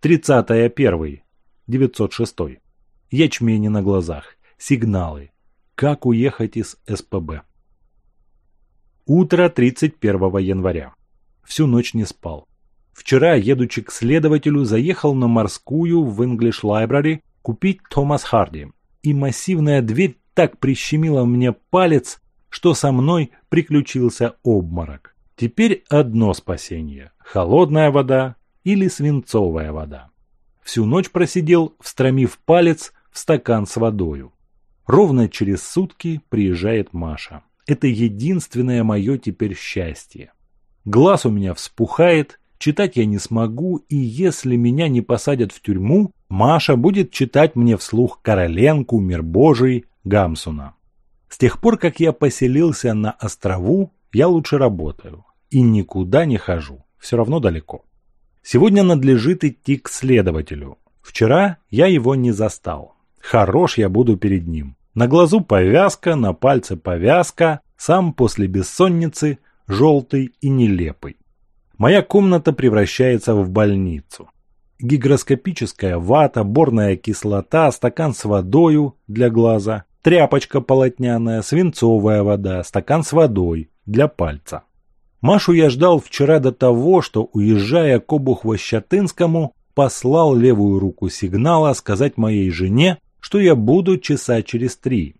Тридцатая первый, девятьсот шестой. Ячмени на глазах. Сигналы. Как уехать из СПБ? Утро 31 января. Всю ночь не спал. Вчера, едучи к следователю, заехал на морскую в English Library купить Томас Харди. И массивная дверь так прищемила мне палец, что со мной приключился обморок. Теперь одно спасение – холодная вода или свинцовая вода. Всю ночь просидел, встромив палец в стакан с водою. Ровно через сутки приезжает Маша. Это единственное мое теперь счастье. Глаз у меня вспухает, читать я не смогу, и если меня не посадят в тюрьму, Маша будет читать мне вслух Короленку, Мир Божий, Гамсуна. С тех пор, как я поселился на острову, я лучше работаю и никуда не хожу, все равно далеко. Сегодня надлежит идти к следователю. Вчера я его не застал. Хорош я буду перед ним. На глазу повязка, на пальце повязка, сам после бессонницы желтый и нелепый. Моя комната превращается в больницу. Гигроскопическая вата, борная кислота, стакан с водою для глаза, тряпочка полотняная, свинцовая вода, стакан с водой для пальца. Машу я ждал вчера до того, что, уезжая к Обухвощатынскому, послал левую руку сигнала сказать моей жене, что я буду часа через три.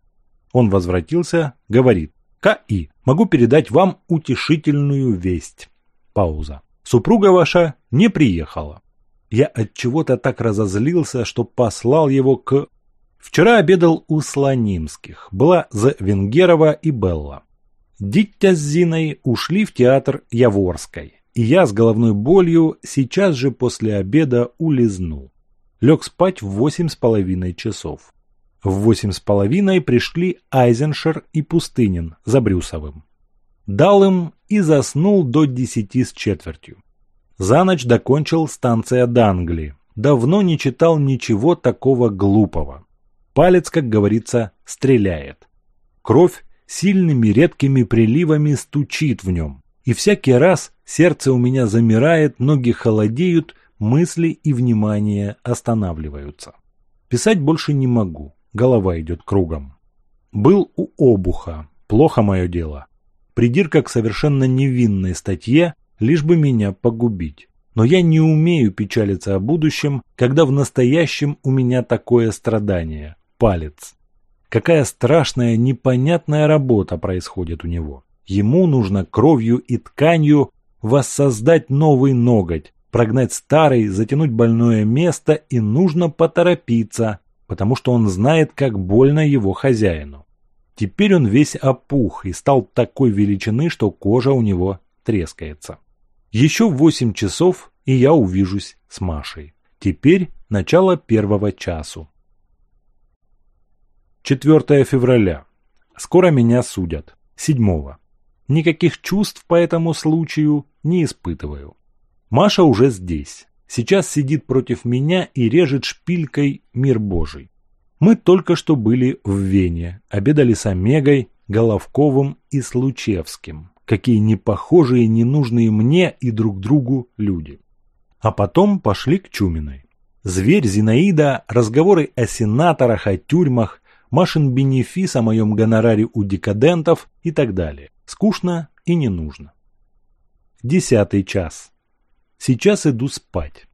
Он возвратился, говорит. К.И. Могу передать вам утешительную весть. Пауза. Супруга ваша не приехала. Я от чего-то так разозлился, что послал его к... Вчера обедал у Слонимских. Была за Венгерова и Белла. Дитя с Зиной ушли в театр Яворской, и я с головной болью сейчас же после обеда улизнул. Лег спать в восемь с половиной часов. В восемь с половиной пришли Айзеншер и Пустынин за Брюсовым. Дал им и заснул до десяти с четвертью. За ночь докончил станция Дангли. Давно не читал ничего такого глупого. Палец, как говорится, стреляет. Кровь сильными редкими приливами стучит в нем. И всякий раз сердце у меня замирает, ноги холодеют, мысли и внимание останавливаются. Писать больше не могу, голова идет кругом. Был у обуха, плохо мое дело. Придирка к совершенно невинной статье, лишь бы меня погубить. Но я не умею печалиться о будущем, когда в настоящем у меня такое страдание – палец. Какая страшная, непонятная работа происходит у него. Ему нужно кровью и тканью воссоздать новый ноготь, прогнать старый, затянуть больное место и нужно поторопиться, потому что он знает, как больно его хозяину. Теперь он весь опух и стал такой величины, что кожа у него трескается. Еще восемь часов, и я увижусь с Машей. Теперь начало первого часу. 4 февраля. Скоро меня судят. 7. Никаких чувств по этому случаю не испытываю. Маша уже здесь. Сейчас сидит против меня и режет шпилькой мир Божий. Мы только что были в Вене, обедали с Омегой, Головковым и Случевским. Какие непохожие, ненужные мне и друг другу люди. А потом пошли к Чуминой. Зверь Зинаида, разговоры о сенаторах, о тюрьмах, машин бенефис о моем гонораре у декадентов и так далее. Скучно и не нужно. Десятый час. Сейчас иду спать.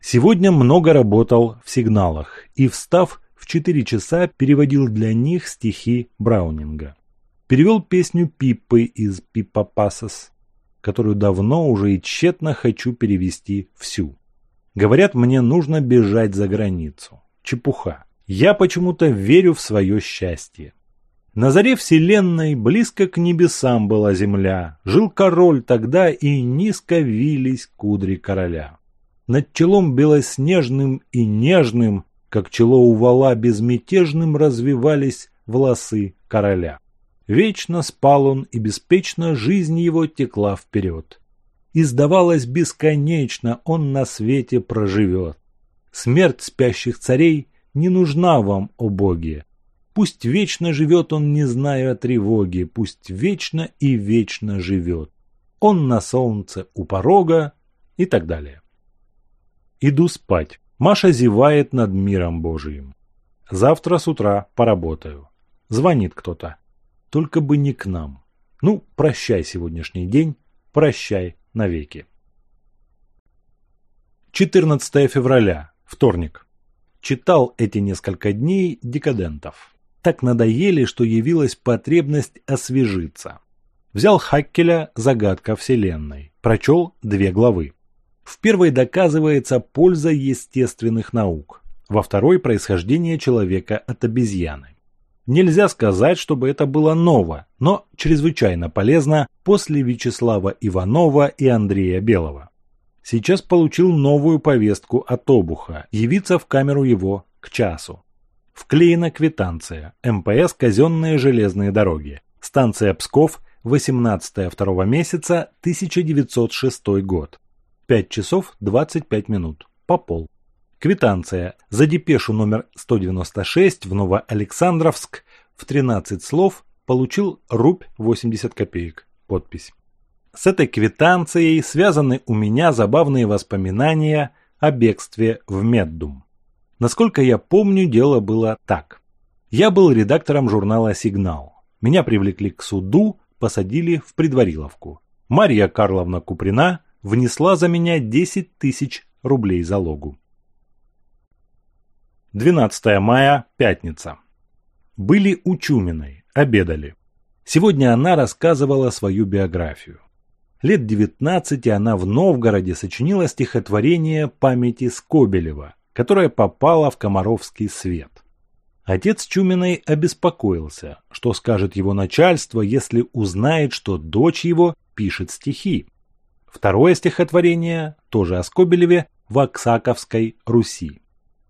Сегодня много работал в сигналах и, встав, в 4 часа переводил для них стихи Браунинга. Перевел песню Пиппы из Пиппа Пассас, которую давно уже и тщетно хочу перевести всю. Говорят, мне нужно бежать за границу. Чепуха. Я почему-то верю в свое счастье. На заре вселенной близко к небесам была земля. Жил король тогда, и низко вились кудри короля. Над челом белоснежным и нежным, как чело у вала безмятежным, развивались волосы короля. Вечно спал он, и беспечно жизнь его текла вперед. И сдавалось бесконечно, он на свете проживет. Смерть спящих царей – не нужна вам, о боги! Пусть вечно живет он, не зная тревоги, пусть вечно и вечно живет. Он на солнце у порога и так далее. Иду спать. Маша зевает над миром Божиим. Завтра с утра поработаю. Звонит кто-то. Только бы не к нам. Ну, прощай сегодняшний день, прощай навеки. 14 февраля, вторник читал эти несколько дней декадентов. Так надоели, что явилась потребность освежиться. Взял Хаккеля «Загадка Вселенной», прочел две главы. В первой доказывается польза естественных наук, во второй – происхождение человека от обезьяны. Нельзя сказать, чтобы это было ново, но чрезвычайно полезно после Вячеслава Иванова и Андрея Белого сейчас получил новую повестку от обуха явиться в камеру его к часу. Вклеена квитанция. МПС «Казенные железные дороги». Станция Псков, 18 второго месяца, 1906 год. 5 часов 25 минут. По пол. Квитанция. За депешу номер 196 в Новоалександровск в 13 слов получил рубь 80 копеек. Подпись. С этой квитанцией связаны у меня забавные воспоминания о бегстве в Меддум. Насколько я помню, дело было так. Я был редактором журнала «Сигнал». Меня привлекли к суду, посадили в предвариловку. Мария Карловна Куприна внесла за меня 10 тысяч рублей залогу. 12 мая, пятница. Были у Чуминой, обедали. Сегодня она рассказывала свою биографию лет 19 она в Новгороде сочинила стихотворение памяти Скобелева, которое попало в Комаровский свет. Отец Чуминой обеспокоился, что скажет его начальство, если узнает, что дочь его пишет стихи. Второе стихотворение, тоже о Скобелеве, в Оксаковской Руси.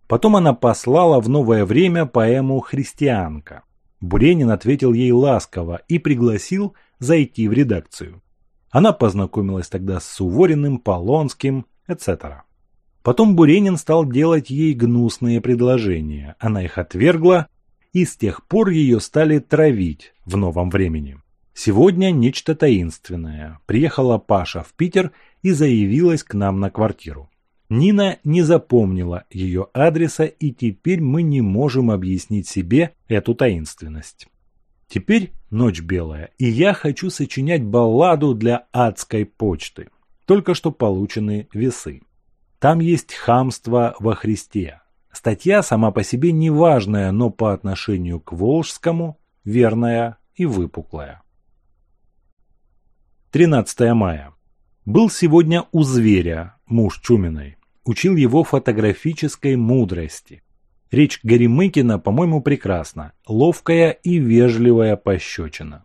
Потом она послала в новое время поэму «Христианка». Буренин ответил ей ласково и пригласил зайти в редакцию. Она познакомилась тогда с Сувориным, Полонским, etc. Потом Буренин стал делать ей гнусные предложения, она их отвергла, и с тех пор ее стали травить в новом времени. Сегодня нечто таинственное. Приехала Паша в Питер и заявилась к нам на квартиру. Нина не запомнила ее адреса, и теперь мы не можем объяснить себе эту таинственность. Теперь ночь белая, и я хочу сочинять балладу для адской почты. Только что получены весы. Там есть хамство во Христе. Статья сама по себе неважная, но по отношению к Волжскому верная и выпуклая. 13 мая. Был сегодня у зверя, муж Чуминой. Учил его фотографической мудрости. Речь Горемыкина, по-моему, прекрасна, ловкая и вежливая пощечина.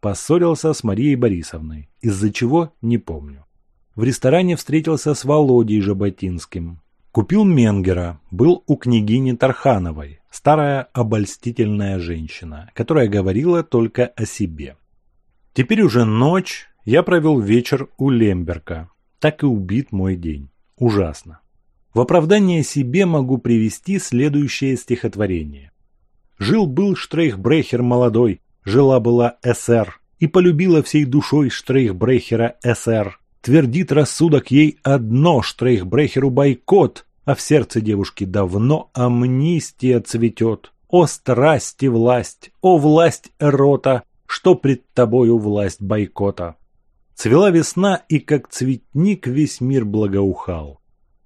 Поссорился с Марией Борисовной, из-за чего не помню. В ресторане встретился с Володей Жаботинским. Купил Менгера, был у княгини Тархановой, старая обольстительная женщина, которая говорила только о себе. Теперь уже ночь, я провел вечер у Лемберка. Так и убит мой день. Ужасно. В оправдание себе могу привести следующее стихотворение. Жил-был Штрейхбрехер молодой, жила-была СР, и полюбила всей душой Штрейхбрехера СР. Твердит рассудок ей одно Штрейхбрехеру бойкот, а в сердце девушки давно амнистия цветет. О страсти власть, о власть эрота, что пред тобою власть бойкота. Цвела весна, и как цветник весь мир благоухал.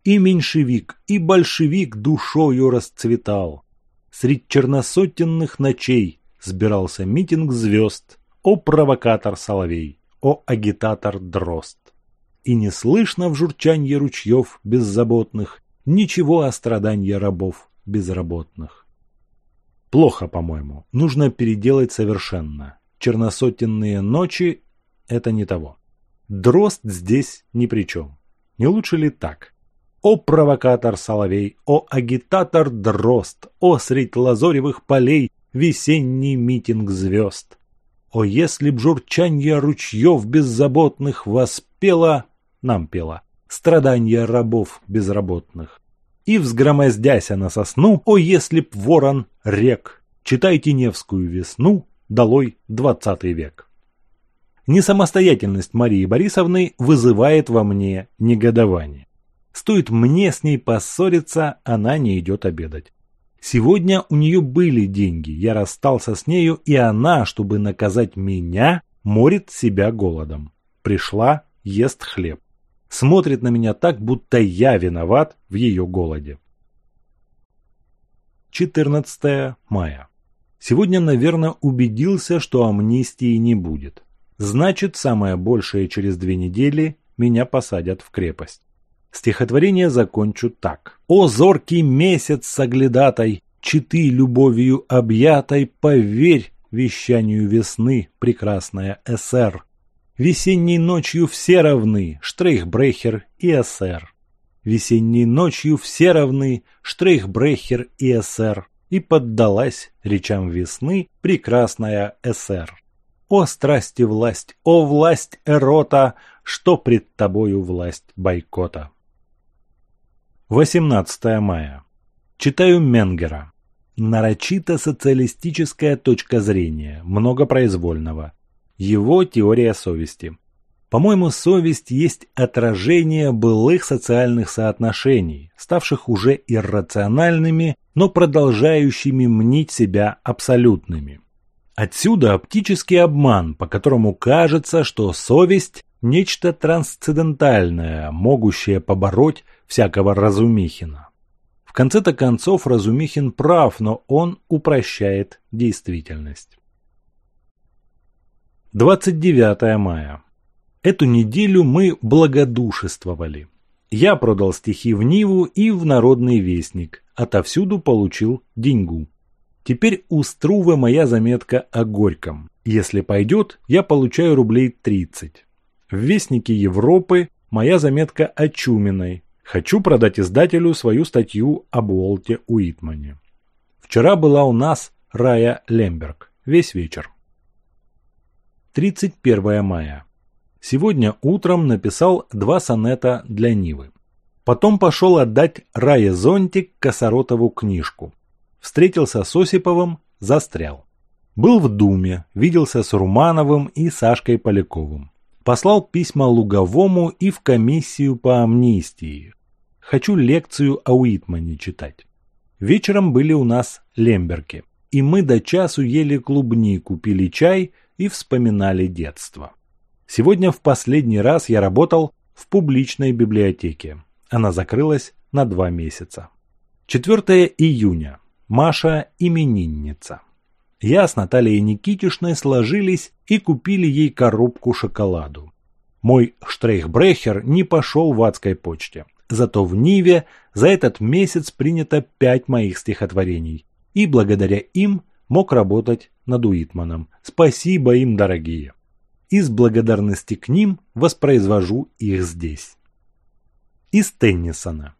И меньшевик, и большевик душою расцветал. Средь черносотенных ночей сбирался митинг звезд. О провокатор Соловей, о агитатор Дрозд. И не слышно в журчанье ручьев беззаботных ничего о страдании рабов безработных. Плохо, по-моему. Нужно переделать совершенно. Черносотенные ночи – это не того. Дрозд здесь ни при чем. Не лучше ли так? о провокатор Соловей, о агитатор Дрозд, о средь лазоревых полей весенний митинг звезд. О, если б журчанье ручьев беззаботных воспело, нам пела, страдания рабов безработных. И взгромоздяся на сосну, о, если б ворон рек, читайте Невскую весну, долой двадцатый век. Несамостоятельность Марии Борисовны вызывает во мне негодование. Стоит мне с ней поссориться, она не идет обедать. Сегодня у нее были деньги, я расстался с нею, и она, чтобы наказать меня, морит себя голодом. Пришла, ест хлеб. Смотрит на меня так, будто я виноват в ее голоде. 14 мая. Сегодня, наверное, убедился, что амнистии не будет. Значит, самое большее через две недели меня посадят в крепость. Стихотворение закончу так. «О зоркий месяц соглядатай, читы любовью объятой, поверь вещанию весны, прекрасная СР. Весенней ночью все равны, Штрейхбрехер и СР. Весенней ночью все равны, Штрейхбрехер и СР. И поддалась речам весны прекрасная СР. О страсти власть, о власть эрота, что пред тобою власть бойкота. 18 мая. Читаю Менгера. Нарочито социалистическая точка зрения, много произвольного. Его теория совести. По-моему, совесть есть отражение былых социальных соотношений, ставших уже иррациональными, но продолжающими мнить себя абсолютными. Отсюда оптический обман, по которому кажется, что совесть нечто трансцендентальное, могущее побороть всякого Разумихина. В конце-то концов Разумихин прав, но он упрощает действительность. 29 мая. Эту неделю мы благодушествовали. Я продал стихи в Ниву и в Народный Вестник. Отовсюду получил деньгу. Теперь у Струвы моя заметка о Горьком. Если пойдет, я получаю рублей 30. Вестники Европы моя заметка о Чуминой. Хочу продать издателю свою статью об Уолте Уитмане. Вчера была у нас Рая Лемберг. Весь вечер. 31 мая. Сегодня утром написал два сонета для Нивы. Потом пошел отдать Рае Зонтик Косоротову книжку. Встретился с Осиповым, застрял. Был в Думе, виделся с Румановым и Сашкой Поляковым послал письма Луговому и в комиссию по амнистии. Хочу лекцию о Уитмане читать. Вечером были у нас лемберки, и мы до часу ели клубнику, пили чай и вспоминали детство. Сегодня в последний раз я работал в публичной библиотеке. Она закрылась на два месяца. 4 июня. Маша – именинница. Я с Натальей Никитишной сложились и купили ей коробку шоколаду. Мой штрейхбрехер не пошел в адской почте. Зато в Ниве за этот месяц принято пять моих стихотворений. И благодаря им мог работать над Уитманом. Спасибо им, дорогие. Из благодарности к ним воспроизвожу их здесь. Из Теннисона.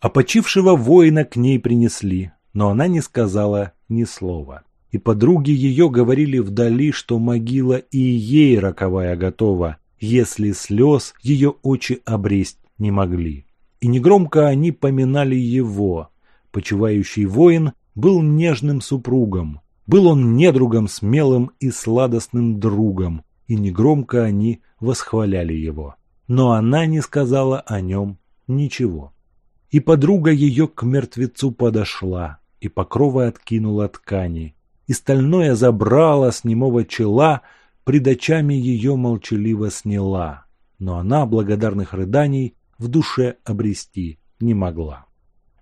Опочившего воина к ней принесли, но она не сказала ни слова. И подруги ее говорили вдали, что могила и ей роковая готова, если слез ее очи обресть не могли. И негромко они поминали его. Почивающий воин был нежным супругом. Был он недругом смелым и сладостным другом, и негромко они восхваляли его. Но она не сказала о нем ничего. И подруга ее к мертвецу подошла, и покровы откинула ткани, и стальное забрало с немого чела придачами ее молчаливо сняла, но она благодарных рыданий в душе обрести не могла.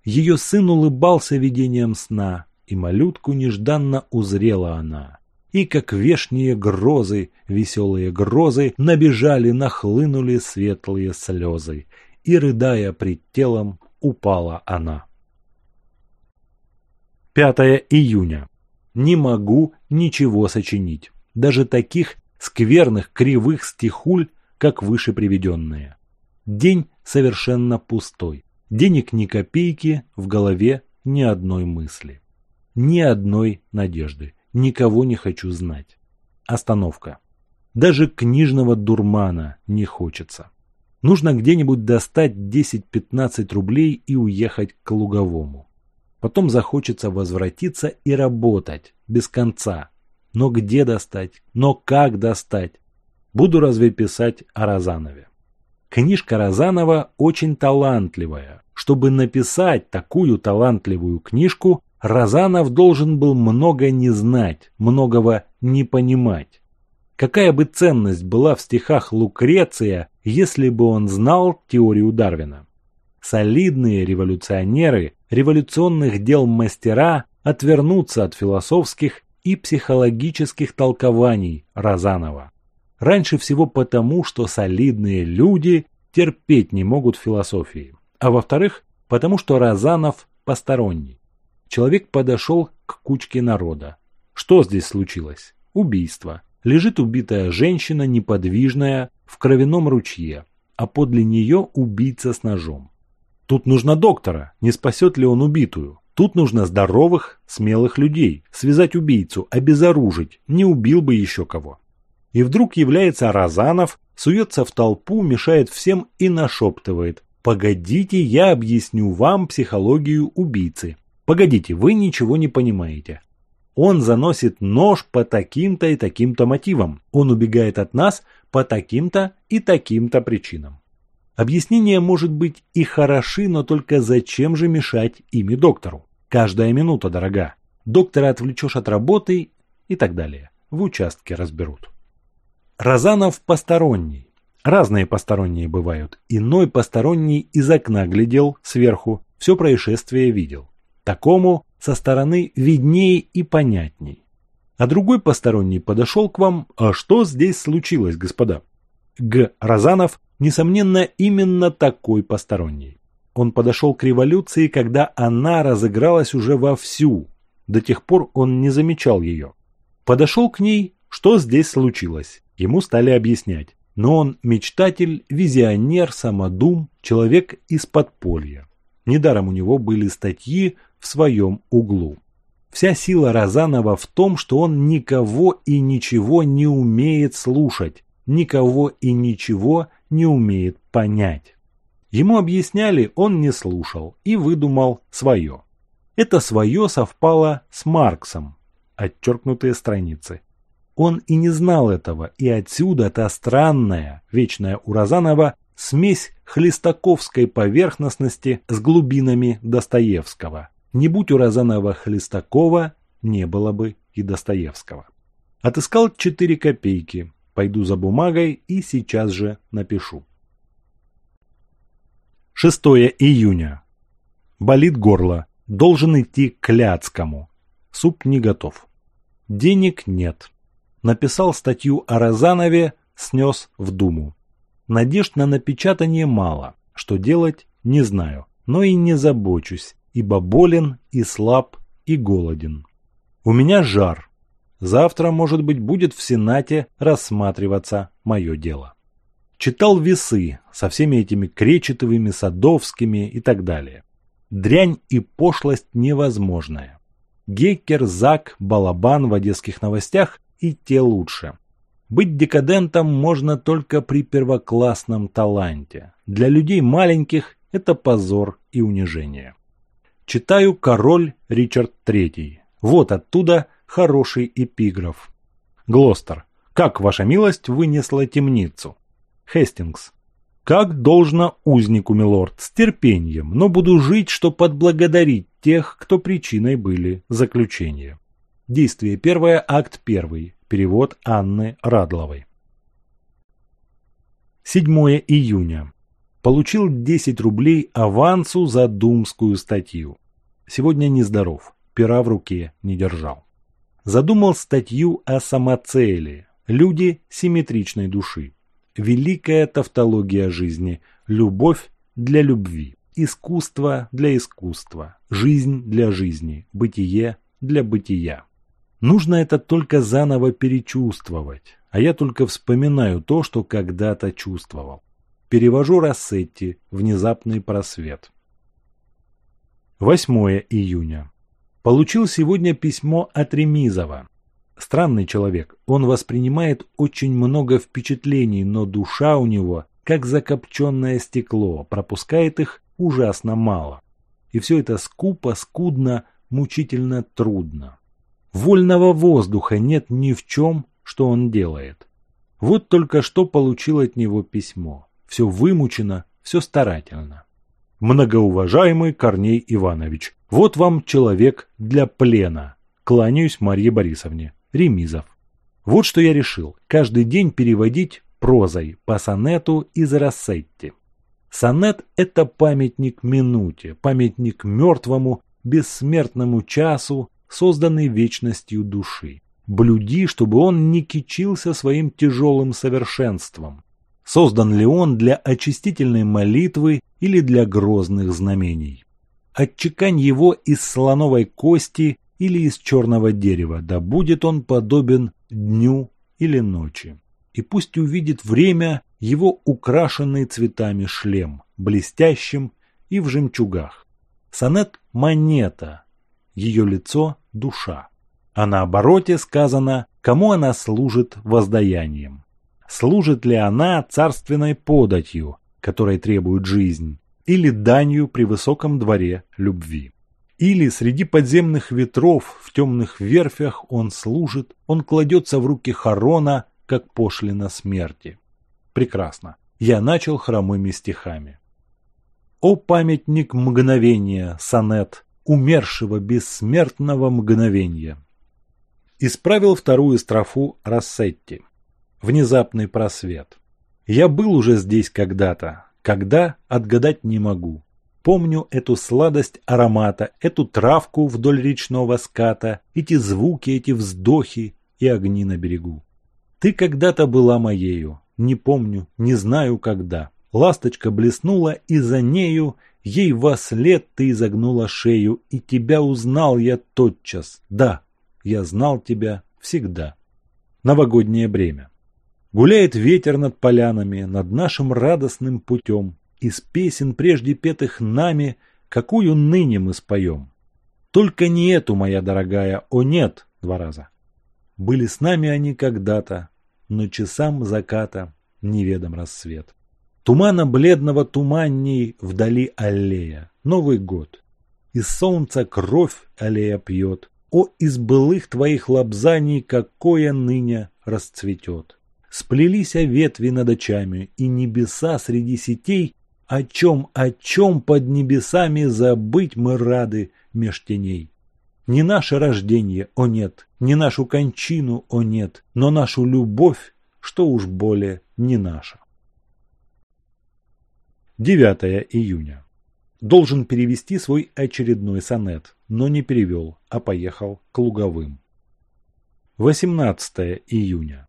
Ее сын улыбался видением сна, и малютку нежданно узрела она. И как вешние грозы, веселые грозы, набежали, нахлынули светлые слезы, и, рыдая пред телом, упала она. Пятое июня не могу ничего сочинить, даже таких скверных кривых стихуль, как выше приведенные. День совершенно пустой, денег ни копейки, в голове ни одной мысли, ни одной надежды, никого не хочу знать. Остановка. Даже книжного дурмана не хочется. Нужно где-нибудь достать 10-15 рублей и уехать к Луговому. Потом захочется возвратиться и работать без конца. Но где достать? Но как достать? Буду разве писать о Разанове? Книжка Разанова очень талантливая. Чтобы написать такую талантливую книжку, Разанов должен был много не знать, многого не понимать. Какая бы ценность была в стихах Лукреция, если бы он знал теорию Дарвина? солидные революционеры революционных дел мастера отвернутся от философских и психологических толкований Розанова. Раньше всего потому, что солидные люди терпеть не могут философии, а во-вторых, потому что Розанов посторонний. Человек подошел к кучке народа. Что здесь случилось? Убийство. Лежит убитая женщина, неподвижная, в кровяном ручье, а подле нее убийца с ножом. Тут нужно доктора, не спасет ли он убитую. Тут нужно здоровых, смелых людей, связать убийцу, обезоружить, не убил бы еще кого. И вдруг является Розанов, суется в толпу, мешает всем и нашептывает. «Погодите, я объясню вам психологию убийцы. Погодите, вы ничего не понимаете. Он заносит нож по таким-то и таким-то мотивам. Он убегает от нас по таким-то и таким-то причинам. Объяснения может быть и хороши, но только зачем же мешать ими доктору? Каждая минута дорога. Доктора отвлечешь от работы и так далее. В участке разберут. Разанов посторонний. Разные посторонние бывают. Иной посторонний из окна глядел сверху, все происшествие видел. Такому со стороны виднее и понятней. А другой посторонний подошел к вам. А что здесь случилось, господа? Г. Разанов Несомненно, именно такой посторонний. Он подошел к революции, когда она разыгралась уже вовсю. До тех пор он не замечал ее. Подошел к ней, что здесь случилось. Ему стали объяснять. Но он мечтатель, визионер, самодум, человек из подполья. Недаром у него были статьи в своем углу. Вся сила Розанова в том, что он никого и ничего не умеет слушать, никого и ничего не умеет понять. Ему объясняли, он не слушал и выдумал свое. Это свое совпало с Марксом, отчеркнутые страницы. Он и не знал этого, и отсюда та странная, вечная у Розанова, смесь хлестаковской поверхностности с глубинами Достоевского. Не будь у Розанова Хлестакова, не было бы и Достоевского. Отыскал четыре копейки, Пойду за бумагой и сейчас же напишу. 6 июня. Болит горло. Должен идти к Кляцкому. Суп не готов. Денег нет. Написал статью о Розанове, снес в Думу. Надежд на напечатание мало. Что делать, не знаю. Но и не забочусь, ибо болен и слаб и голоден. У меня жар, Завтра, может быть, будет в Сенате рассматриваться мое дело. Читал весы со всеми этими кречетовыми, садовскими и так далее. Дрянь и пошлость невозможная. Геккер, Зак, Балабан в одесских новостях и те лучше. Быть декадентом можно только при первоклассном таланте. Для людей маленьких это позор и унижение. Читаю «Король Ричард III». Вот оттуда – хороший эпиграф. Глостер. Как, ваша милость, вынесла темницу? Хестингс. Как должно узнику, милорд, с терпением, но буду жить, что подблагодарить тех, кто причиной были заключения. Действие первое, акт первый. Перевод Анны Радловой. 7 июня. Получил 10 рублей авансу за думскую статью. Сегодня нездоров, пера в руке не держал задумал статью о самоцели «Люди симметричной души. Великая тавтология жизни. Любовь для любви. Искусство для искусства. Жизнь для жизни. Бытие для бытия». Нужно это только заново перечувствовать, а я только вспоминаю то, что когда-то чувствовал. Перевожу Рассетти «Внезапный просвет». 8 июня. Получил сегодня письмо от Ремизова. Странный человек, он воспринимает очень много впечатлений, но душа у него, как закопченное стекло, пропускает их ужасно мало. И все это скупо, скудно, мучительно трудно. Вольного воздуха нет ни в чем, что он делает. Вот только что получил от него письмо. Все вымучено, все старательно. Многоуважаемый Корней Иванович, вот вам человек для плена. Кланяюсь Марье Борисовне. Ремизов. Вот что я решил. Каждый день переводить прозой по сонету из Рассетти. Сонет – это памятник минуте, памятник мертвому, бессмертному часу, созданный вечностью души. Блюди, чтобы он не кичился своим тяжелым совершенством. Создан ли он для очистительной молитвы или для грозных знамений? отчекань его из слоновой кости или из черного дерева, да будет он подобен дню или ночи. И пусть увидит время его украшенный цветами шлем, блестящим и в жемчугах. Сонет «Монета», ее лицо – душа. А на обороте сказано, кому она служит воздаянием. Служит ли она царственной податью, которой требует жизнь, или данью при высоком дворе любви. Или среди подземных ветров в темных верфях он служит, он кладется в руки Харона, как пошлина смерти. Прекрасно. Я начал хромыми стихами. О памятник мгновения, сонет, умершего бессмертного мгновения. Исправил вторую строфу Рассетти. Внезапный просвет. Я был уже здесь когда-то, когда отгадать не могу. Помню эту сладость аромата, эту травку вдоль речного ската, эти звуки, эти вздохи и огни на берегу. Ты когда-то была моею, не помню, не знаю когда. Ласточка блеснула, и за нею, ей во след ты изогнула шею, и тебя узнал я тотчас. Да, я знал тебя всегда. Новогоднее бремя. Гуляет ветер над полянами, над нашим радостным путем, Из песен прежде петых нами, какую ныне мы споем. Только не эту, моя дорогая, о нет, два раза. Были с нами они когда-то, но часам заката неведом рассвет. Тумана бледного туманней вдали аллея, Новый год. Из солнца кровь аллея пьет, О, из былых твоих лобзаний, какое ныне расцветет сплелись ветви над очами, и небеса среди сетей, о чем, о чем под небесами забыть мы рады меж теней. Не наше рождение, о нет, не нашу кончину, о нет, но нашу любовь, что уж более не наша. 9 июня. Должен перевести свой очередной сонет, но не перевел, а поехал к Луговым. 18 июня.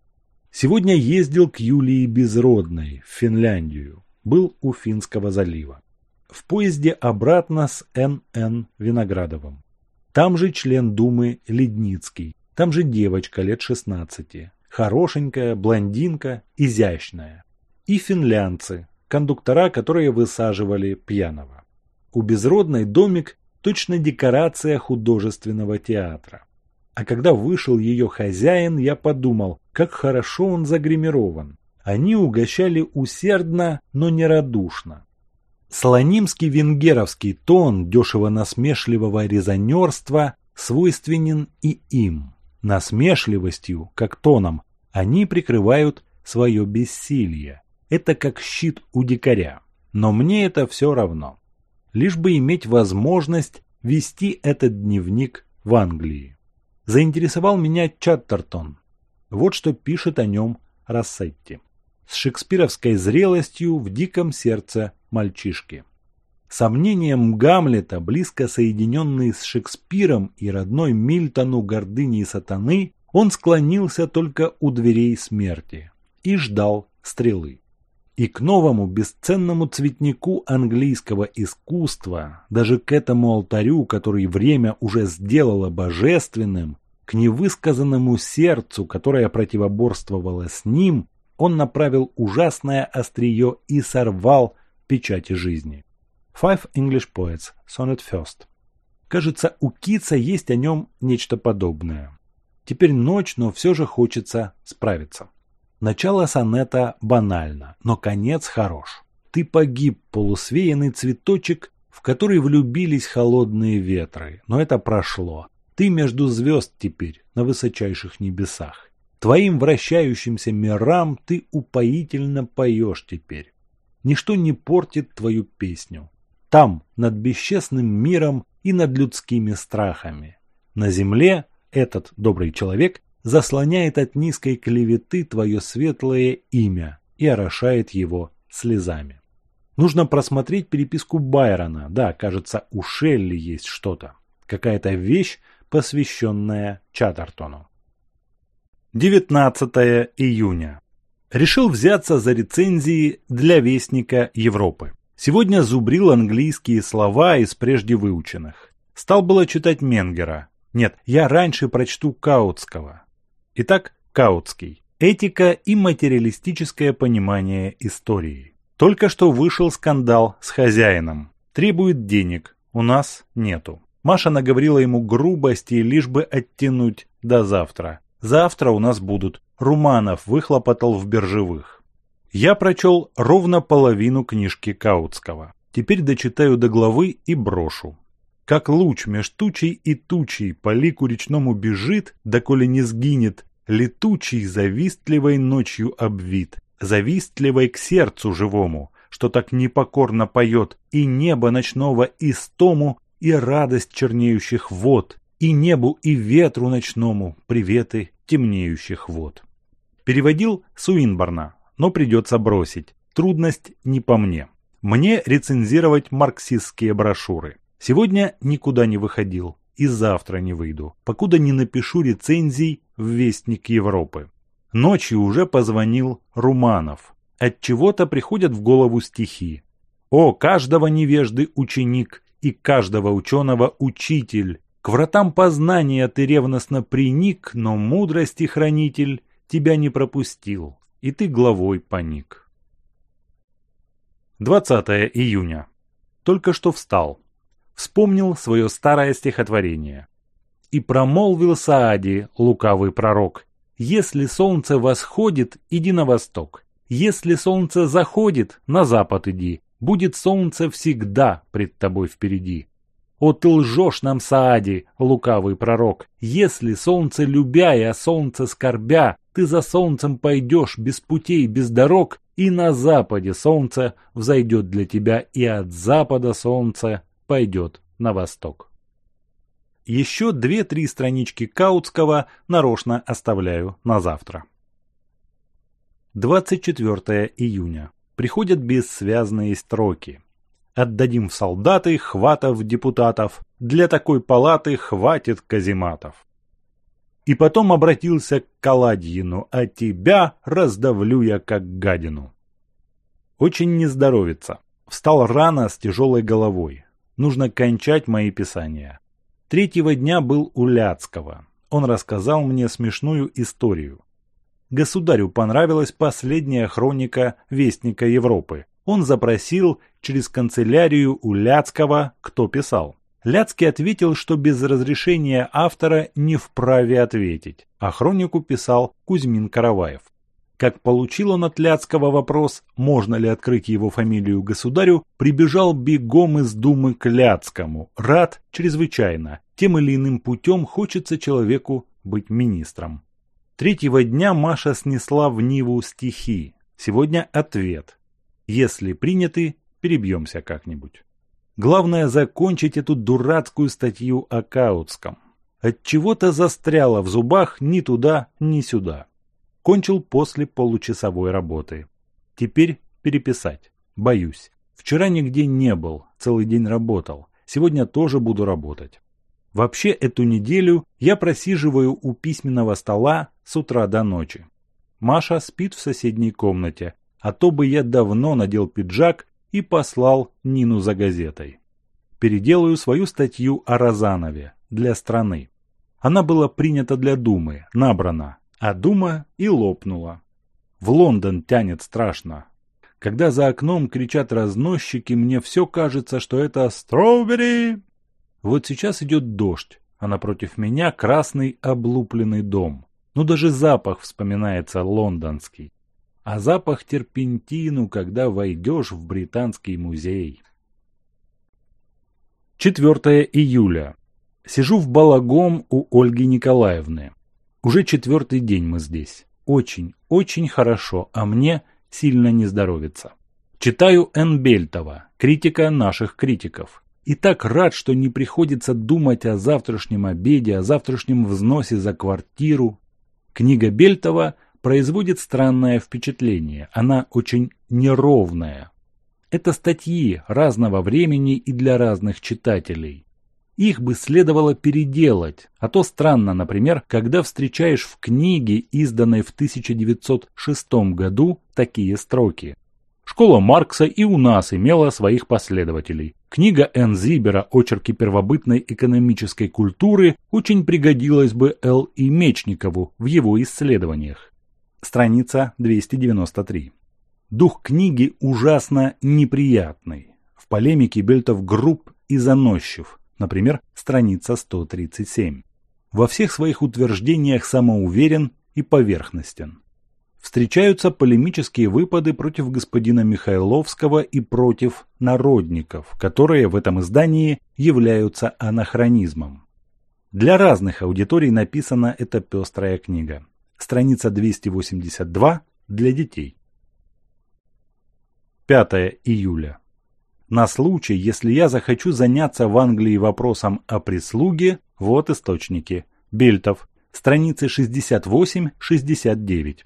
Сегодня ездил к Юлии Безродной в Финляндию, был у Финского залива. В поезде обратно с Н.Н. Виноградовым. Там же член Думы Ледницкий, там же девочка лет 16, хорошенькая, блондинка, изящная. И финлянцы, кондуктора, которые высаживали пьяного. У Безродной домик точно декорация художественного театра. А когда вышел ее хозяин, я подумал, как хорошо он загримирован. Они угощали усердно, но не радушно. Слонимский венгеровский тон дешево-насмешливого резонерства свойственен и им. Насмешливостью, как тоном, они прикрывают свое бессилие. Это как щит у дикаря. Но мне это все равно. Лишь бы иметь возможность вести этот дневник в Англии заинтересовал меня Чаттертон. Вот что пишет о нем Рассетти. С шекспировской зрелостью в диком сердце мальчишки. Сомнением Гамлета, близко соединенный с Шекспиром и родной Мильтону гордыни и сатаны, он склонился только у дверей смерти и ждал стрелы и к новому бесценному цветнику английского искусства, даже к этому алтарю, который время уже сделало божественным, к невысказанному сердцу, которое противоборствовало с ним, он направил ужасное острие и сорвал печати жизни. Five English Poets, Sonnet First. Кажется, у Китса есть о нем нечто подобное. Теперь ночь, но все же хочется справиться. Начало сонета банально, но конец хорош. Ты погиб, полусвеянный цветочек, в который влюбились холодные ветры, но это прошло. Ты между звезд теперь, на высочайших небесах. Твоим вращающимся мирам ты упоительно поешь теперь. Ничто не портит твою песню. Там, над бесчестным миром и над людскими страхами. На земле этот добрый человек заслоняет от низкой клеветы твое светлое имя и орошает его слезами. Нужно просмотреть переписку Байрона. Да, кажется, у Шелли есть что-то. Какая-то вещь, посвященная Чаттертону. 19 июня. Решил взяться за рецензии для Вестника Европы. Сегодня зубрил английские слова из прежде выученных. Стал было читать Менгера. Нет, я раньше прочту Каутского. Итак, Каутский. Этика и материалистическое понимание истории. Только что вышел скандал с хозяином. Требует денег, у нас нету. Маша наговорила ему грубости, лишь бы оттянуть до завтра. Завтра у нас будут. Руманов выхлопотал в биржевых. Я прочел ровно половину книжки Каутского. Теперь дочитаю до главы и брошу. Как луч меж тучей и тучей по лику речному бежит, да доколе не сгинет, летучий завистливой ночью обвит, завистливой к сердцу живому, что так непокорно поет, и небо ночного истому, и радость чернеющих вод, и небу и ветру ночному приветы темнеющих вод. Переводил Суинборна, но придется бросить. Трудность не по мне. Мне рецензировать марксистские брошюры. Сегодня никуда не выходил и завтра не выйду, покуда не напишу рецензий в Вестник Европы. Ночью уже позвонил Руманов. От чего-то приходят в голову стихи. О, каждого невежды ученик и каждого ученого учитель. К вратам познания ты ревностно приник, но мудрости хранитель тебя не пропустил, и ты главой паник. 20 июня. Только что встал вспомнил свое старое стихотворение. «И промолвил Саади, лукавый пророк, «Если солнце восходит, иди на восток. Если солнце заходит, на запад иди. Будет солнце всегда пред тобой впереди». «О, ты лжешь нам, Саади, лукавый пророк! Если солнце любя и о солнце скорбя, ты за солнцем пойдешь без путей, без дорог, и на западе солнце взойдет для тебя, и от запада солнце пойдет на восток. Еще две-три странички Каутского нарочно оставляю на завтра. 24 июня. Приходят бессвязные строки. Отдадим в солдаты, хватов депутатов. Для такой палаты хватит казематов. И потом обратился к Каладьину, а тебя раздавлю я как гадину. Очень не здоровится. Встал рано с тяжелой головой нужно кончать мои писания. Третьего дня был у Ляцкого. Он рассказал мне смешную историю. Государю понравилась последняя хроника Вестника Европы. Он запросил через канцелярию у Ляцкого, кто писал. Ляцкий ответил, что без разрешения автора не вправе ответить, а хронику писал Кузьмин Караваев. Как получил он от Ляцкого вопрос, можно ли открыть его фамилию государю, прибежал бегом из Думы к Ляцкому. Рад чрезвычайно. Тем или иным путем хочется человеку быть министром. Третьего дня Маша снесла в Ниву стихи. Сегодня ответ. Если приняты, перебьемся как-нибудь. Главное закончить эту дурацкую статью о Каутском. От чего-то застряло в зубах ни туда, ни сюда. Кончил после получасовой работы. Теперь переписать. Боюсь. Вчера нигде не был, целый день работал. Сегодня тоже буду работать. Вообще эту неделю я просиживаю у письменного стола с утра до ночи. Маша спит в соседней комнате, а то бы я давно надел пиджак и послал Нину за газетой. Переделаю свою статью о Розанове для страны. Она была принята для Думы, набрана, а дума и лопнула. В Лондон тянет страшно. Когда за окном кричат разносчики, мне все кажется, что это «Строубери!». Вот сейчас идет дождь, а напротив меня красный облупленный дом. Ну даже запах вспоминается лондонский. А запах терпентину, когда войдешь в британский музей. 4 июля. Сижу в балагом у Ольги Николаевны. Уже четвертый день мы здесь. Очень, очень хорошо, а мне сильно не здоровится. Читаю Н. Бельтова, критика наших критиков. И так рад, что не приходится думать о завтрашнем обеде, о завтрашнем взносе за квартиру. Книга Бельтова производит странное впечатление. Она очень неровная. Это статьи разного времени и для разных читателей. Их бы следовало переделать, а то странно, например, когда встречаешь в книге, изданной в 1906 году, такие строки. Школа Маркса и у нас имела своих последователей. Книга Н. Зибера «Очерки первобытной экономической культуры» очень пригодилась бы Л. И. Мечникову в его исследованиях. Страница 293. Дух книги ужасно неприятный. В полемике Бельтов груб и заносчив – Например, страница 137. Во всех своих утверждениях самоуверен и поверхностен. Встречаются полемические выпады против господина Михайловского и против народников, которые в этом издании являются анахронизмом. Для разных аудиторий написана эта пестрая книга. Страница 282 для детей. 5 июля на случай, если я захочу заняться в Англии вопросом о прислуге, вот источники. Бельтов. Страницы 68-69.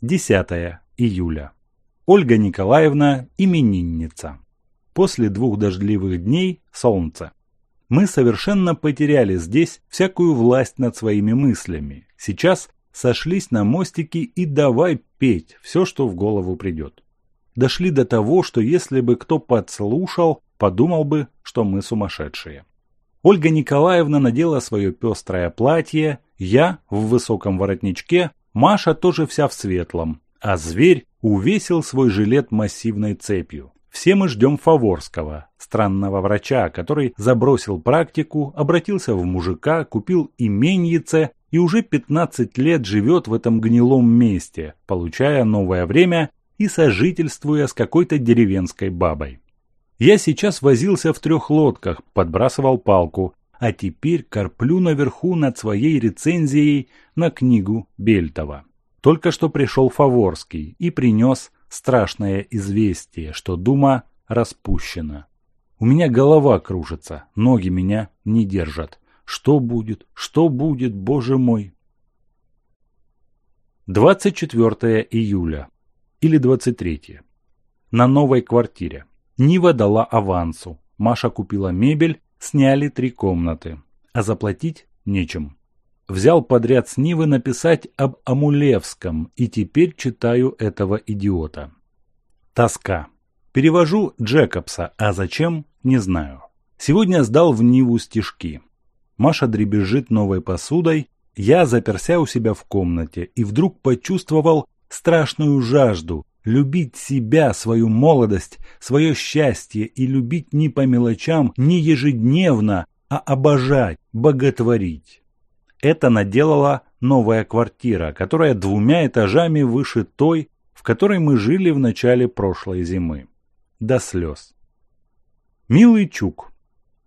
10 июля. Ольга Николаевна – именинница. После двух дождливых дней – солнце. Мы совершенно потеряли здесь всякую власть над своими мыслями. Сейчас сошлись на мостике и давай петь все, что в голову придет дошли до того, что если бы кто подслушал, подумал бы, что мы сумасшедшие. Ольга Николаевна надела свое пестрое платье, я в высоком воротничке, Маша тоже вся в светлом, а зверь увесил свой жилет массивной цепью. Все мы ждем Фаворского, странного врача, который забросил практику, обратился в мужика, купил именьице и уже 15 лет живет в этом гнилом месте, получая новое время и сожительствуя с какой-то деревенской бабой. Я сейчас возился в трех лодках, подбрасывал палку, а теперь корплю наверху над своей рецензией на книгу Бельтова. Только что пришел Фаворский и принес страшное известие, что Дума распущена. У меня голова кружится, ноги меня не держат. Что будет? Что будет, боже мой? 24 июля или 23 на новой квартире. Нива дала авансу. Маша купила мебель, сняли три комнаты. А заплатить нечем. Взял подряд с Нивы написать об Амулевском, и теперь читаю этого идиота. Тоска. Перевожу Джекобса, а зачем – не знаю. Сегодня сдал в Ниву стишки. Маша дребезжит новой посудой, я заперся у себя в комнате и вдруг почувствовал, страшную жажду, любить себя, свою молодость, свое счастье и любить не по мелочам, не ежедневно, а обожать, боготворить. Это наделала новая квартира, которая двумя этажами выше той, в которой мы жили в начале прошлой зимы. До слез. Милый Чук,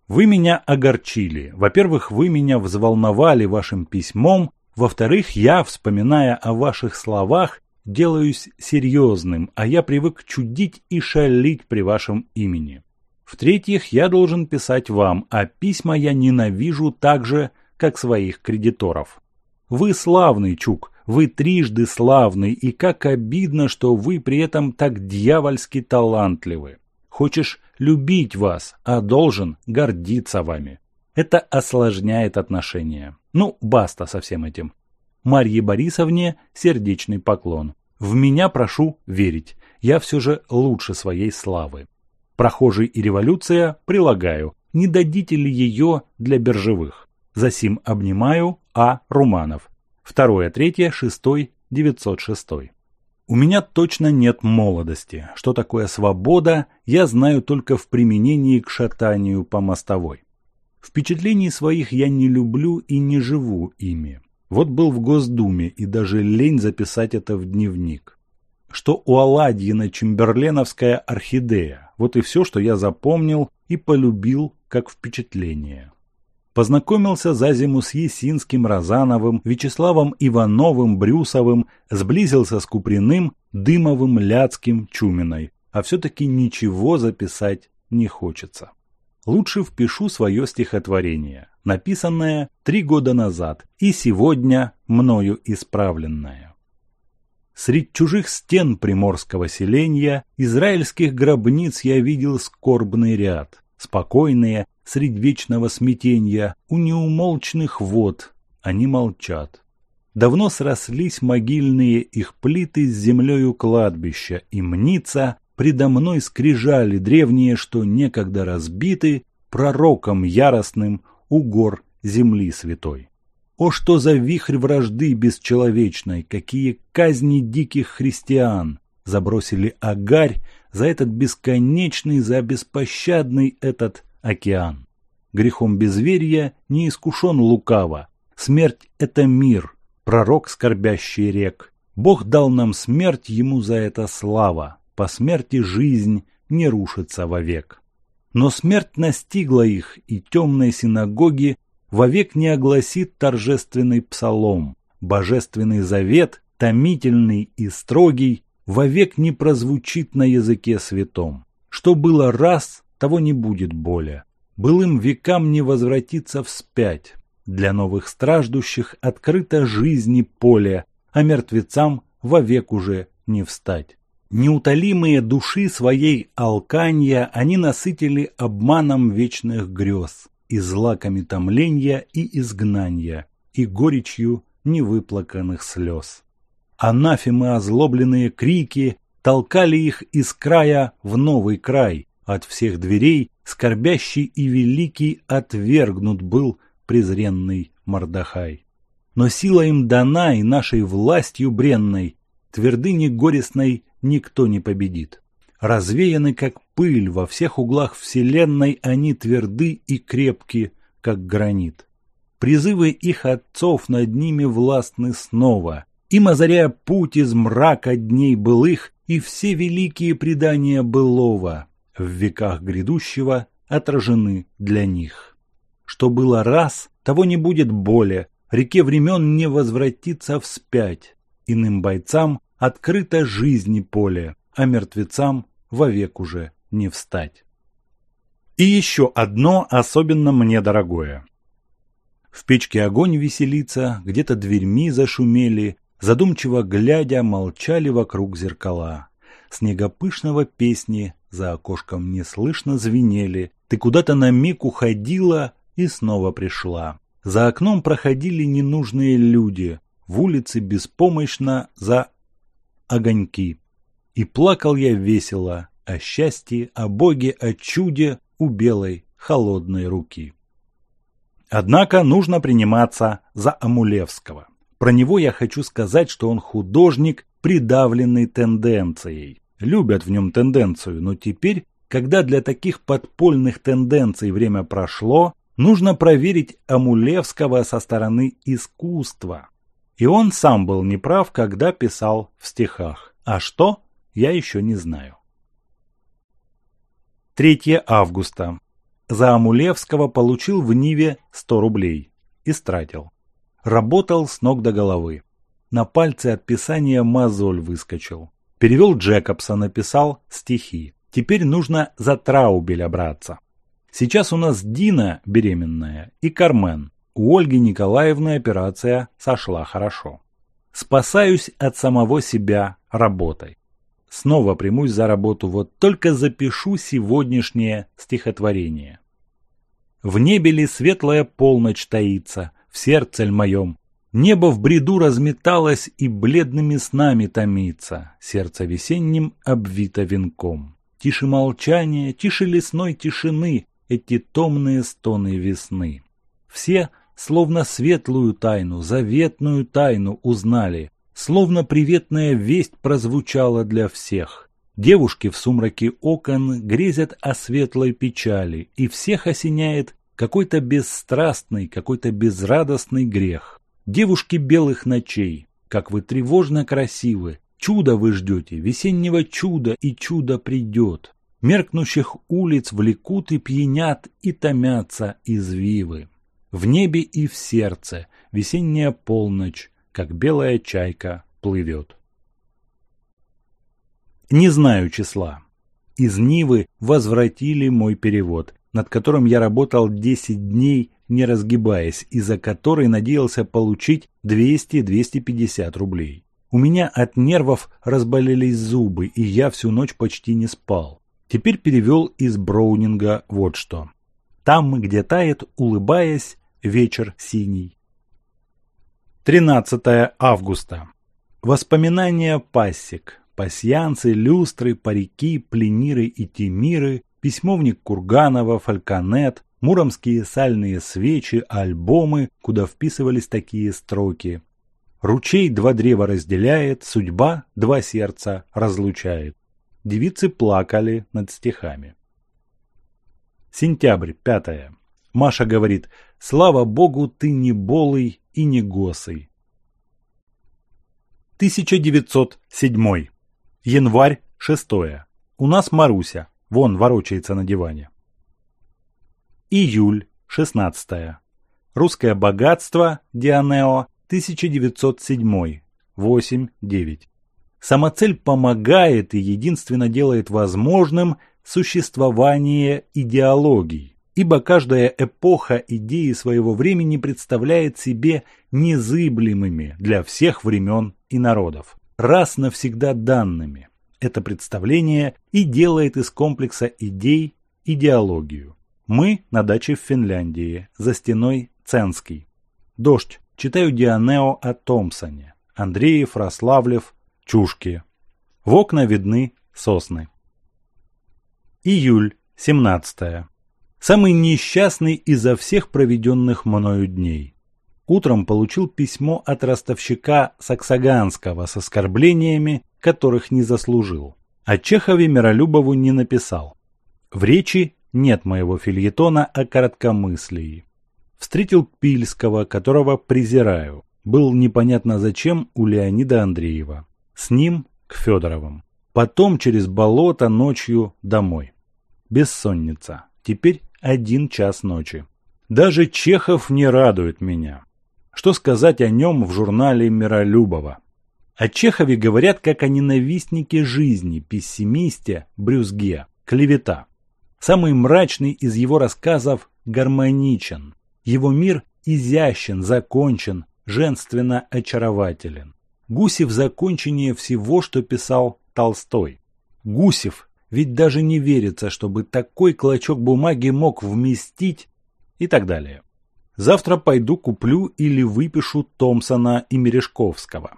вы меня огорчили. Во-первых, вы меня взволновали вашим письмом. Во-вторых, я, вспоминая о ваших словах, делаюсь серьезным, а я привык чудить и шалить при вашем имени. В-третьих, я должен писать вам, а письма я ненавижу так же, как своих кредиторов. Вы славный, Чук, вы трижды славный, и как обидно, что вы при этом так дьявольски талантливы. Хочешь любить вас, а должен гордиться вами. Это осложняет отношения. Ну, баста со всем этим. Марье Борисовне сердечный поклон. В меня прошу верить. Я все же лучше своей славы. Прохожий и революция прилагаю. Не дадите ли ее для биржевых? Засим обнимаю А. Руманов. Второе, третье, шестой, девятьсот шестой. У меня точно нет молодости. Что такое свобода, я знаю только в применении к шатанию по мостовой. Впечатлений своих я не люблю и не живу ими. Вот был в Госдуме и даже лень записать это в дневник. Что у Аладьина чемберленовская орхидея. Вот и все, что я запомнил и полюбил как впечатление. Познакомился за зиму с Есинским, Розановым, Вячеславом Ивановым, Брюсовым, сблизился с Куприным, Дымовым, Ляцким, Чуминой. А все-таки ничего записать не хочется. Лучше впишу свое стихотворение – написанное три года назад и сегодня мною исправленное. Средь чужих стен приморского селения, израильских гробниц я видел скорбный ряд, спокойные, средь вечного смятения, у неумолчных вод, они молчат. Давно срослись могильные их плиты с землею кладбища, и мница предо мной скрижали древние, что некогда разбиты, пророком яростным у гор земли святой. О, что за вихрь вражды бесчеловечной, какие казни диких христиан забросили агарь за этот бесконечный, за беспощадный этот океан. Грехом безверия не искушен лукаво. Смерть — это мир, пророк скорбящий рек. Бог дал нам смерть, ему за это слава. По смерти жизнь не рушится вовек но смерть настигла их, и темные синагоги вовек не огласит торжественный псалом. Божественный завет, томительный и строгий, вовек не прозвучит на языке святом. Что было раз, того не будет более. Былым векам не возвратиться вспять. Для новых страждущих открыто жизни поле, а мертвецам вовек уже не встать. Неутолимые души своей алканья они насытили обманом вечных грез, и злаками томления и изгнания, и горечью невыплаканных слез. Анафемы озлобленные крики толкали их из края в новый край. От всех дверей скорбящий и великий отвергнут был презренный Мордахай. Но сила им дана и нашей властью бренной, твердыни горестной никто не победит. Развеяны, как пыль, во всех углах Вселенной они тверды и крепки, как гранит. Призывы их отцов над ними властны снова, им озаряя путь из мрака дней былых и все великие предания былого в веках грядущего отражены для них. Что было раз, того не будет более. реке времен не возвратится вспять, иным бойцам открыто жизни поле, а мертвецам вовек уже не встать. И еще одно особенно мне дорогое. В печке огонь веселится, где-то дверьми зашумели, задумчиво глядя, молчали вокруг зеркала. Снегопышного песни за окошком неслышно звенели, ты куда-то на миг уходила и снова пришла. За окном проходили ненужные люди, в улице беспомощно за огоньки. И плакал я весело о счастье, о Боге, о чуде у белой холодной руки. Однако нужно приниматься за Амулевского. Про него я хочу сказать, что он художник, придавленный тенденцией. Любят в нем тенденцию, но теперь, когда для таких подпольных тенденций время прошло, нужно проверить Амулевского со стороны искусства. И он сам был неправ, когда писал в стихах. А что, я еще не знаю. 3 августа. За Амулевского получил в Ниве 100 рублей. Истратил. Работал с ног до головы. На пальце от писания мозоль выскочил. Перевел Джекобса, написал стихи. Теперь нужно за Траубель браться. Сейчас у нас Дина беременная и Кармен у Ольги Николаевны операция сошла хорошо. Спасаюсь от самого себя работой. Снова примусь за работу, вот только запишу сегодняшнее стихотворение. В небе ли светлая полночь таится, в сердце ль моем? Небо в бреду разметалось и бледными снами томится, сердце весенним обвито венком. Тише молчания, тише лесной тишины, эти томные стоны весны. Все словно светлую тайну, заветную тайну узнали, словно приветная весть прозвучала для всех. Девушки в сумраке окон грезят о светлой печали, и всех осеняет какой-то бесстрастный, какой-то безрадостный грех. Девушки белых ночей, как вы тревожно красивы, чудо вы ждете, весеннего чуда, и чудо придет. Меркнущих улиц влекут и пьянят, и томятся извивы. В небе и в сердце весенняя полночь, как белая чайка, плывет. Не знаю числа. Из Нивы возвратили мой перевод, над которым я работал 10 дней, не разгибаясь, и за который надеялся получить 200-250 рублей. У меня от нервов разболелись зубы, и я всю ночь почти не спал. Теперь перевел из Броунинга вот что там, где тает, улыбаясь, вечер синий. 13 августа. Воспоминания пассик. Пасьянцы, люстры, парики, плениры и Тимиры. письмовник Курганова, фальконет, муромские сальные свечи, альбомы, куда вписывались такие строки. Ручей два древа разделяет, судьба два сердца разлучает. Девицы плакали над стихами. Сентябрь, 5. Маша говорит, слава богу, ты не болый и не госый. 1907. Январь, 6. У нас Маруся, вон ворочается на диване. Июль, 16. Русское богатство, Дианео, 1907, 8, 9. Самоцель помогает и единственно делает возможным существование идеологий, ибо каждая эпоха идеи своего времени представляет себе незыблемыми для всех времен и народов, раз навсегда данными. Это представление и делает из комплекса идей идеологию. Мы на даче в Финляндии, за стеной Ценский. Дождь. Читаю Дианео о Томпсоне. Андреев, Рославлев, Чушки. В окна видны сосны июль, 17 -е. Самый несчастный изо всех проведенных мною дней. Утром получил письмо от ростовщика Саксаганского с оскорблениями, которых не заслужил. О Чехове Миролюбову не написал. В речи нет моего фильетона о короткомыслии. Встретил Пильского, которого презираю. Был непонятно зачем у Леонида Андреева. С ним к Федоровым. Потом через болото ночью домой бессонница. Теперь один час ночи. Даже Чехов не радует меня. Что сказать о нем в журнале Миролюбова? О Чехове говорят как о ненавистнике жизни, пессимисте, брюзге, клевета. Самый мрачный из его рассказов гармоничен. Его мир изящен, закончен, женственно очарователен. Гусев законченнее всего, что писал Толстой. Гусев ведь даже не верится, чтобы такой клочок бумаги мог вместить и так далее. Завтра пойду куплю или выпишу Томпсона и Мережковского.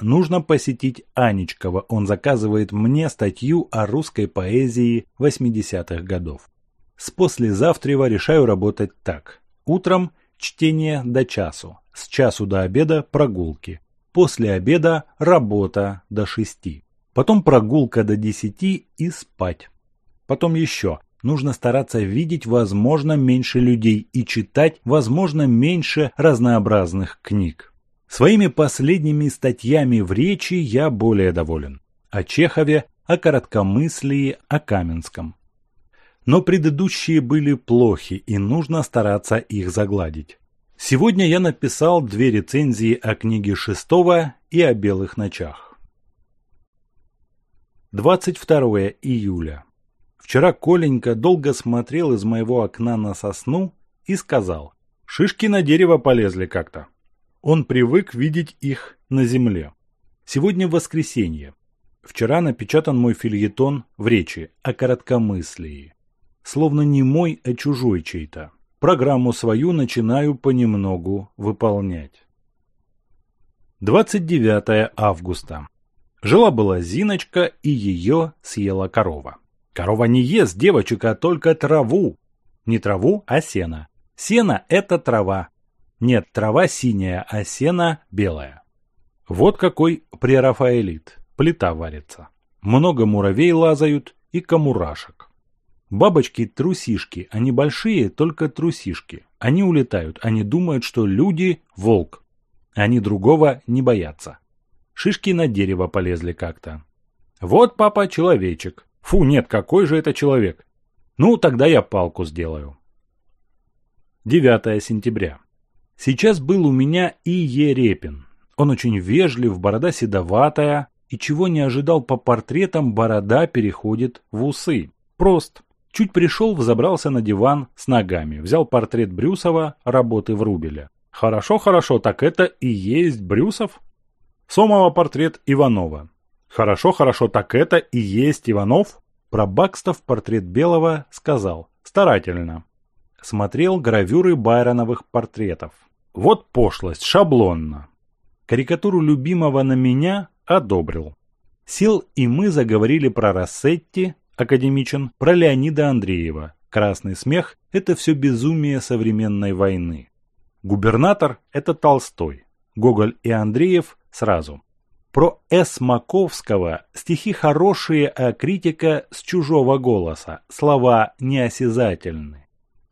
Нужно посетить Анечкова, он заказывает мне статью о русской поэзии 80-х годов. С послезавтрава решаю работать так. Утром чтение до часу, с часу до обеда прогулки, после обеда работа до шести. Потом прогулка до 10 и спать. Потом еще. Нужно стараться видеть возможно меньше людей и читать возможно меньше разнообразных книг. Своими последними статьями в речи я более доволен. О Чехове, о короткомыслии, о Каменском. Но предыдущие были плохи, и нужно стараться их загладить. Сегодня я написал две рецензии о книге Шестого и о «Белых ночах». 22 июля. Вчера Коленька долго смотрел из моего окна на сосну и сказал, шишки на дерево полезли как-то. Он привык видеть их на земле. Сегодня воскресенье. Вчера напечатан мой фильетон в речи о короткомыслии. Словно не мой, а чужой чей-то. Программу свою начинаю понемногу выполнять. 29 августа. Жила-была Зиночка и ее съела корова. Корова не ест девочек, а только траву. Не траву, а сена. Сена – это трава. Нет, трава синяя, а сено – белая. Вот какой прерафаэлит. Плита варится. Много муравей лазают и камурашек. Бабочки-трусишки, они а большие, только трусишки. Они улетают, они думают, что люди – волк. Они другого не боятся шишки на дерево полезли как-то. Вот папа человечек. Фу, нет, какой же это человек. Ну, тогда я палку сделаю. 9 сентября. Сейчас был у меня и Ерепин. Он очень вежлив, борода седоватая, и чего не ожидал по портретам, борода переходит в усы. Прост. Чуть пришел, взобрался на диван с ногами, взял портрет Брюсова, работы Врубеля. Хорошо, хорошо, так это и есть Брюсов? Сомова портрет Иванова. Хорошо, хорошо, так это и есть Иванов? Про Бакстов портрет Белого сказал. Старательно. Смотрел гравюры Байроновых портретов. Вот пошлость, шаблонно. Карикатуру любимого на меня одобрил. Сел и мы заговорили про Рассетти, академичен, про Леонида Андреева. Красный смех – это все безумие современной войны. Губернатор – это Толстой. Гоголь и Андреев сразу. Про С. Маковского стихи хорошие, а критика с чужого голоса, слова неосязательны.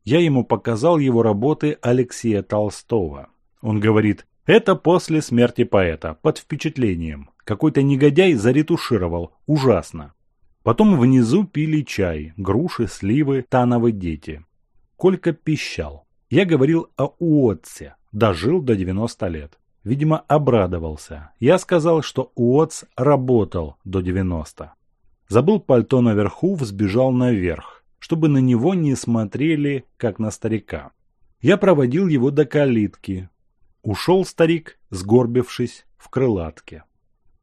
Я ему показал его работы Алексея Толстого. Он говорит, это после смерти поэта, под впечатлением. Какой-то негодяй заретушировал, ужасно. Потом внизу пили чай, груши, сливы, тановы дети. Колька пищал. Я говорил о Уотсе, дожил до 90 лет видимо, обрадовался. Я сказал, что Уотс работал до 90. Забыл пальто наверху, взбежал наверх, чтобы на него не смотрели, как на старика. Я проводил его до калитки. Ушел старик, сгорбившись, в крылатке.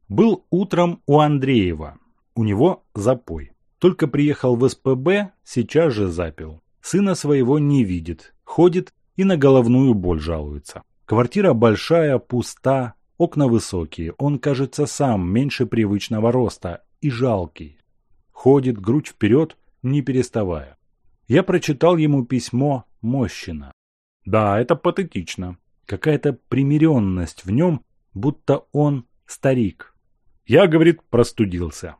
Был утром у Андреева. У него запой. Только приехал в СПБ, сейчас же запил. Сына своего не видит, ходит и на головную боль жалуется. Квартира большая, пуста, окна высокие. Он кажется сам меньше привычного роста и жалкий. Ходит грудь вперед, не переставая. Я прочитал ему письмо Мощина. Да, это патетично. Какая-то примиренность в нем, будто он старик. Я, говорит, простудился.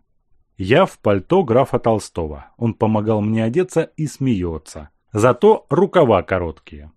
Я в пальто графа Толстого. Он помогал мне одеться и смеется. Зато рукава короткие.